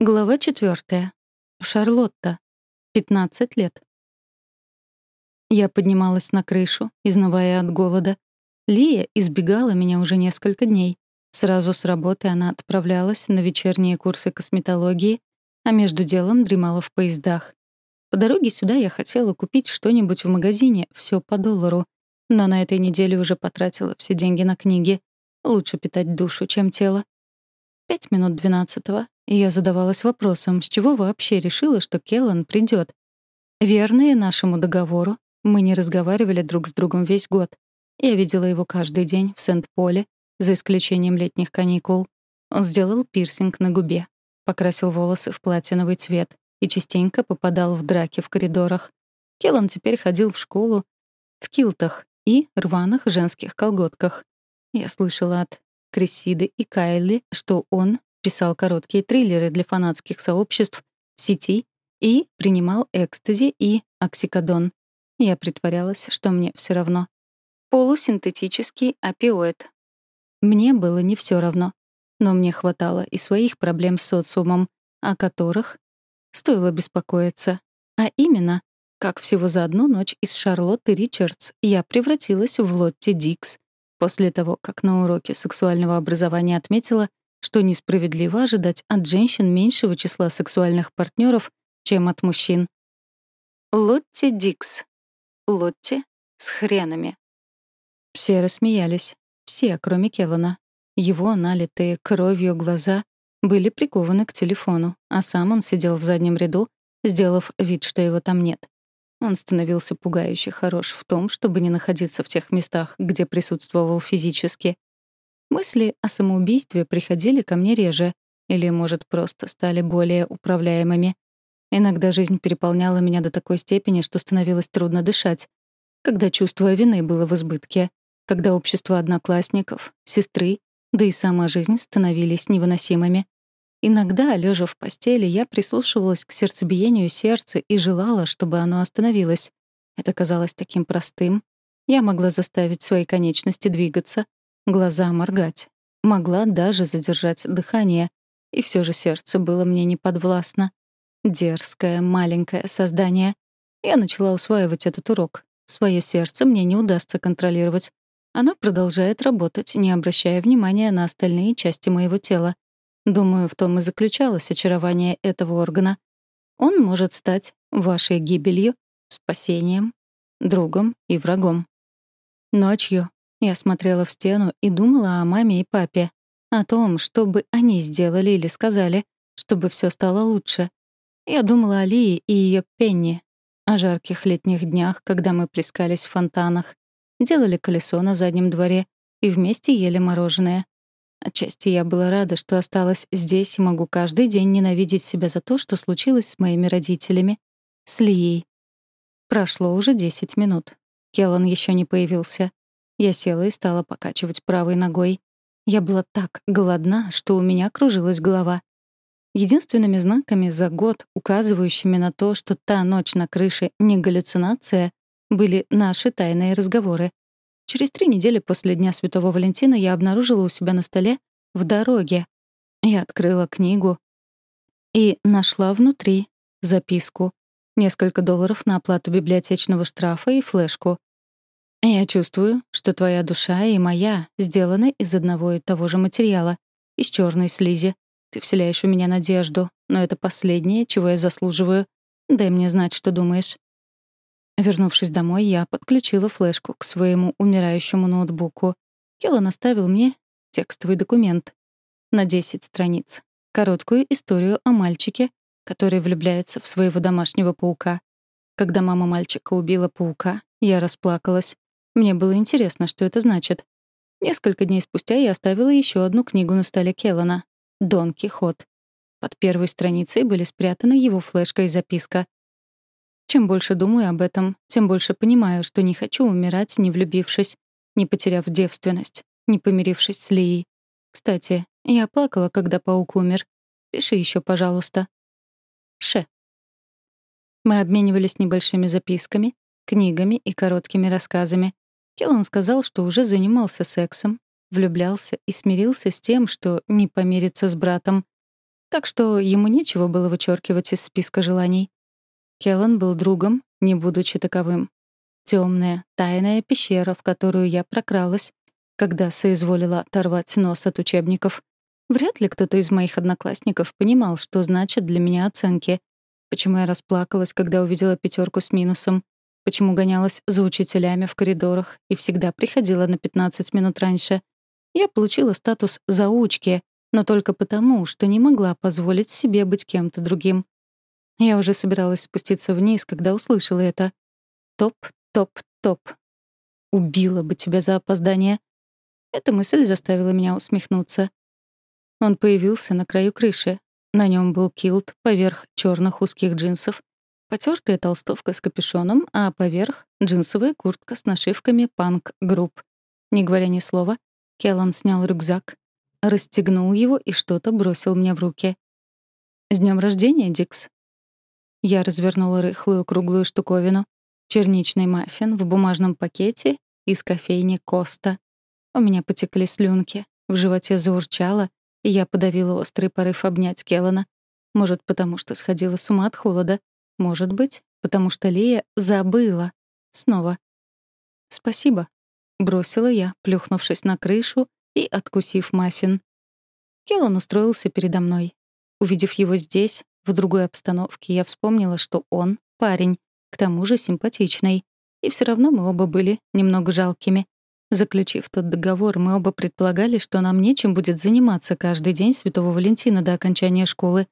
Глава четвертая. Шарлотта. 15 лет. Я поднималась на крышу, изнывая от голода. Лия избегала меня уже несколько дней. Сразу с работы она отправлялась на вечерние курсы косметологии, а между делом дремала в поездах. По дороге сюда я хотела купить что-нибудь в магазине, все по доллару, но на этой неделе уже потратила все деньги на книги. Лучше питать душу, чем тело. Пять минут двенадцатого, я задавалась вопросом, с чего вообще решила, что Келлан придет. Верные нашему договору, мы не разговаривали друг с другом весь год. Я видела его каждый день в Сент-Поле, за исключением летних каникул. Он сделал пирсинг на губе, покрасил волосы в платиновый цвет и частенько попадал в драки в коридорах. Келлан теперь ходил в школу в килтах и рваных женских колготках. Я слышала от Крессиды и Кайли, что он писал короткие триллеры для фанатских сообществ в сети и принимал экстази и оксикодон. Я притворялась, что мне все равно. Полусинтетический опиоид. Мне было не все равно. Но мне хватало и своих проблем с социумом, о которых стоило беспокоиться. А именно, как всего за одну ночь из Шарлотты Ричардс я превратилась в Лотти Дикс после того, как на уроке сексуального образования отметила, что несправедливо ожидать от женщин меньшего числа сексуальных партнеров, чем от мужчин. Лотти Дикс. Лотти с хренами. Все рассмеялись. Все, кроме Келлана. Его налитые кровью глаза были прикованы к телефону, а сам он сидел в заднем ряду, сделав вид, что его там нет. Он становился пугающе хорош в том, чтобы не находиться в тех местах, где присутствовал физически. Мысли о самоубийстве приходили ко мне реже, или, может, просто стали более управляемыми. Иногда жизнь переполняла меня до такой степени, что становилось трудно дышать. Когда чувство вины было в избытке, когда общество одноклассников, сестры, да и сама жизнь становились невыносимыми. Иногда, лежа в постели, я прислушивалась к сердцебиению сердца и желала, чтобы оно остановилось. Это казалось таким простым. Я могла заставить свои конечности двигаться, глаза моргать. Могла даже задержать дыхание. И все же сердце было мне неподвластно. Дерзкое, маленькое создание. Я начала усваивать этот урок. Своё сердце мне не удастся контролировать. Оно продолжает работать, не обращая внимания на остальные части моего тела. Думаю, в том и заключалось очарование этого органа. Он может стать вашей гибелью, спасением, другом и врагом. Ночью я смотрела в стену и думала о маме и папе, о том, что бы они сделали или сказали, чтобы все стало лучше. Я думала о Лии и ее Пенни, о жарких летних днях, когда мы плескались в фонтанах, делали колесо на заднем дворе и вместе ели мороженое. Отчасти я была рада, что осталась здесь и могу каждый день ненавидеть себя за то, что случилось с моими родителями, с Лией. Прошло уже 10 минут. Келлан еще не появился. Я села и стала покачивать правой ногой. Я была так голодна, что у меня кружилась голова. Единственными знаками за год, указывающими на то, что та ночь на крыше не галлюцинация, были наши тайные разговоры. Через три недели после Дня Святого Валентина я обнаружила у себя на столе в дороге. Я открыла книгу и нашла внутри записку. Несколько долларов на оплату библиотечного штрафа и флешку. Я чувствую, что твоя душа и моя сделаны из одного и того же материала, из черной слизи. Ты вселяешь в меня надежду, но это последнее, чего я заслуживаю. Дай мне знать, что думаешь. Вернувшись домой, я подключила флешку к своему умирающему ноутбуку. Келлан оставил мне текстовый документ на 10 страниц. Короткую историю о мальчике, который влюбляется в своего домашнего паука. Когда мама мальчика убила паука, я расплакалась. Мне было интересно, что это значит. Несколько дней спустя я оставила еще одну книгу на столе Келлана «Дон Кихот». Под первой страницей были спрятаны его флешка и записка. Чем больше думаю об этом, тем больше понимаю, что не хочу умирать, не влюбившись, не потеряв девственность, не помирившись с Лией. Кстати, я плакала, когда паук умер. Пиши еще, пожалуйста. Ше. Мы обменивались небольшими записками, книгами и короткими рассказами. Келлан сказал, что уже занимался сексом, влюблялся и смирился с тем, что не помирится с братом. Так что ему нечего было вычеркивать из списка желаний. Келлан был другом, не будучи таковым. Темная, тайная пещера, в которую я прокралась, когда соизволила оторвать нос от учебников. Вряд ли кто-то из моих одноклассников понимал, что значит для меня оценки. Почему я расплакалась, когда увидела пятерку с минусом. Почему гонялась за учителями в коридорах и всегда приходила на 15 минут раньше. Я получила статус заучки, но только потому, что не могла позволить себе быть кем-то другим. Я уже собиралась спуститься вниз, когда услышала это. Топ, топ, топ. Убила бы тебя за опоздание. Эта мысль заставила меня усмехнуться. Он появился на краю крыши. На нем был килт поверх черных узких джинсов, потертая толстовка с капюшоном, а поверх — джинсовая куртка с нашивками «Панк-групп». Не говоря ни слова, Келлан снял рюкзак, расстегнул его и что-то бросил мне в руки. «С днем рождения, Дикс!» Я развернула рыхлую круглую штуковину. Черничный маффин в бумажном пакете из кофейни «Коста». У меня потекли слюнки, в животе заурчало, и я подавила острый порыв обнять Келлана. Может, потому что сходила с ума от холода. Может быть, потому что Лея забыла. Снова. «Спасибо», — бросила я, плюхнувшись на крышу и откусив маффин. Келлан устроился передо мной. Увидев его здесь, в другой обстановке, я вспомнила, что он — парень, к тому же симпатичный. И все равно мы оба были немного жалкими. Заключив тот договор, мы оба предполагали, что нам нечем будет заниматься каждый день Святого Валентина до окончания школы.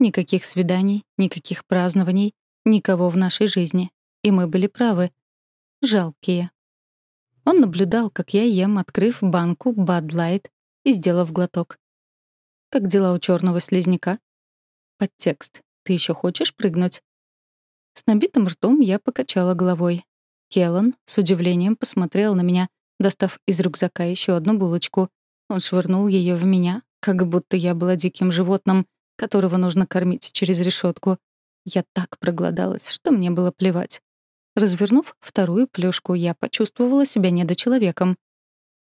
Никаких свиданий, никаких празднований, никого в нашей жизни. И мы были правы. Жалкие. Он наблюдал, как я ем, открыв банку Bud Light и сделав глоток. «Как дела у черного слизняка?» Подтекст. «Ты еще хочешь прыгнуть?» С набитым ртом я покачала головой. Келлан с удивлением посмотрел на меня — достав из рюкзака еще одну булочку. Он швырнул ее в меня, как будто я была диким животным, которого нужно кормить через решетку. Я так проголодалась, что мне было плевать. Развернув вторую плюшку, я почувствовала себя недочеловеком.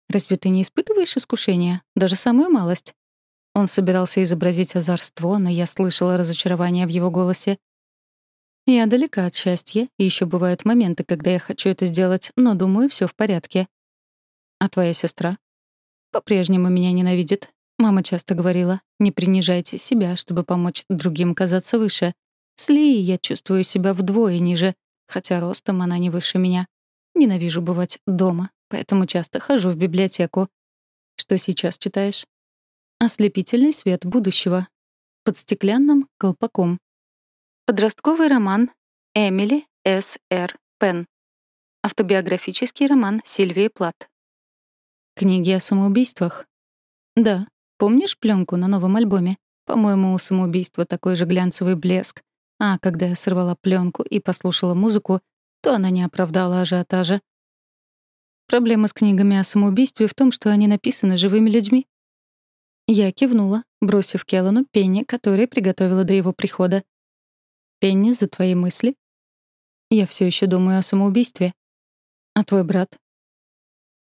«Разве ты не испытываешь искушения? Даже самую малость?» Он собирался изобразить озорство, но я слышала разочарование в его голосе. «Я далека от счастья, и еще бывают моменты, когда я хочу это сделать, но думаю, все в порядке. А твоя сестра? По-прежнему меня ненавидит. Мама часто говорила, не принижайте себя, чтобы помочь другим казаться выше. С Лией я чувствую себя вдвое ниже, хотя ростом она не выше меня. Ненавижу бывать дома, поэтому часто хожу в библиотеку. Что сейчас читаешь? «Ослепительный свет будущего». Под стеклянным колпаком. Подростковый роман Эмили С. Р. Пен. Автобиографический роман Сильвии Плат. Книги о самоубийствах? Да. Помнишь пленку на новом альбоме? По-моему, у самоубийства такой же глянцевый блеск. А когда я сорвала пленку и послушала музыку, то она не оправдала ажиотажа. Проблема с книгами о самоубийстве в том, что они написаны живыми людьми. Я кивнула, бросив Келлану Пенни, который приготовила до его прихода. «Пенни, за твои мысли?» «Я все еще думаю о самоубийстве. А твой брат?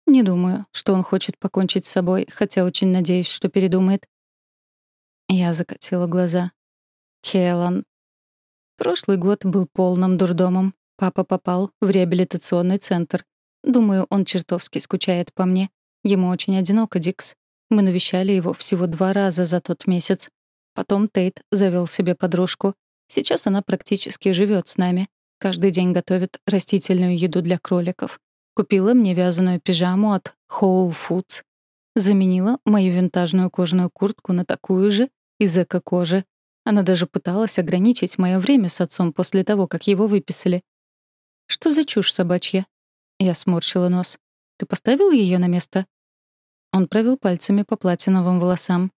Не думаю, что он хочет покончить с собой, хотя очень надеюсь, что передумает. Я закатила глаза. Келан. Прошлый год был полным дурдомом. Папа попал в реабилитационный центр. Думаю, он чертовски скучает по мне. Ему очень одиноко, Дикс. Мы навещали его всего два раза за тот месяц. Потом Тейт завел себе подружку. Сейчас она практически живет с нами. Каждый день готовит растительную еду для кроликов. Купила мне вязаную пижаму от Whole Foods. Заменила мою винтажную кожаную куртку на такую же из эко-кожи. Она даже пыталась ограничить мое время с отцом после того, как его выписали. «Что за чушь собачья?» Я сморщила нос. «Ты поставил ее на место?» Он провел пальцами по платиновым волосам.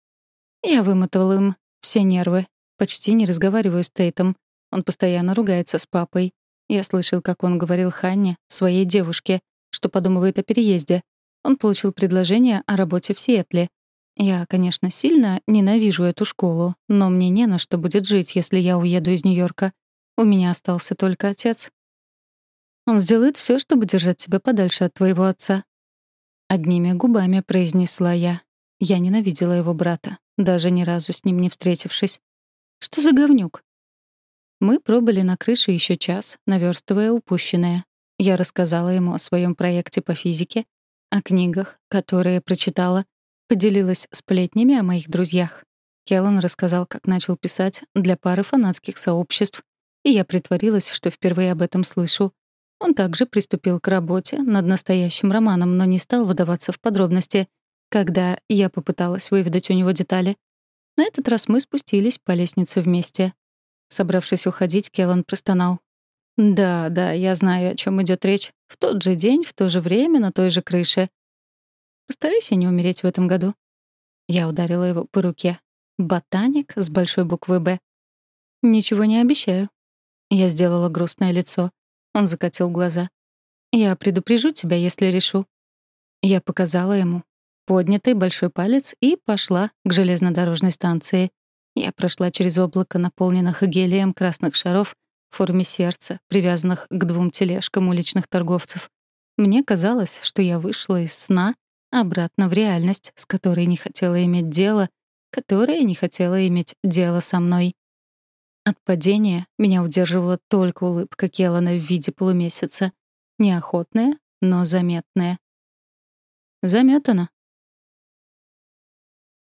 Я вымотал им все нервы. Почти не разговариваю с Тейтом. Он постоянно ругается с папой. Я слышал, как он говорил Ханне, своей девушке, что подумывает о переезде. Он получил предложение о работе в Сиэтле. Я, конечно, сильно ненавижу эту школу, но мне не на что будет жить, если я уеду из Нью-Йорка. У меня остался только отец. Он сделает все, чтобы держать тебя подальше от твоего отца. Одними губами произнесла я. Я ненавидела его брата. даже ни разу с ним не встретившись. Что за говнюк? Мы пробыли на крыше еще час, наверстывая упущенное. Я рассказала ему о своем проекте по физике, о книгах, которые прочитала, поделилась сплетнями о моих друзьях. Келлан рассказал, как начал писать для пары фанатских сообществ, и я притворилась, что впервые об этом слышу. Он также приступил к работе над настоящим романом, но не стал выдаваться в подробности, когда я попыталась выведать у него детали. На этот раз мы спустились по лестнице вместе. Собравшись уходить, Келлан простонал. «Да, да, я знаю, о чем идет речь. В тот же день, в то же время, на той же крыше. Постарайся не умереть в этом году». Я ударила его по руке. «Ботаник» с большой буквы «Б». «Ничего не обещаю». Я сделала грустное лицо. Он закатил глаза. «Я предупрежу тебя, если решу». Я показала ему поднятый большой палец и пошла к железнодорожной станции. Я прошла через облако наполненных гелием красных шаров в форме сердца, привязанных к двум тележкам уличных торговцев. Мне казалось, что я вышла из сна обратно в реальность, с которой не хотела иметь дело, которая не хотела иметь дело со мной. От падения меня удерживала только улыбка Келлана в виде полумесяца. Неохотная, но заметная. «Замётана»,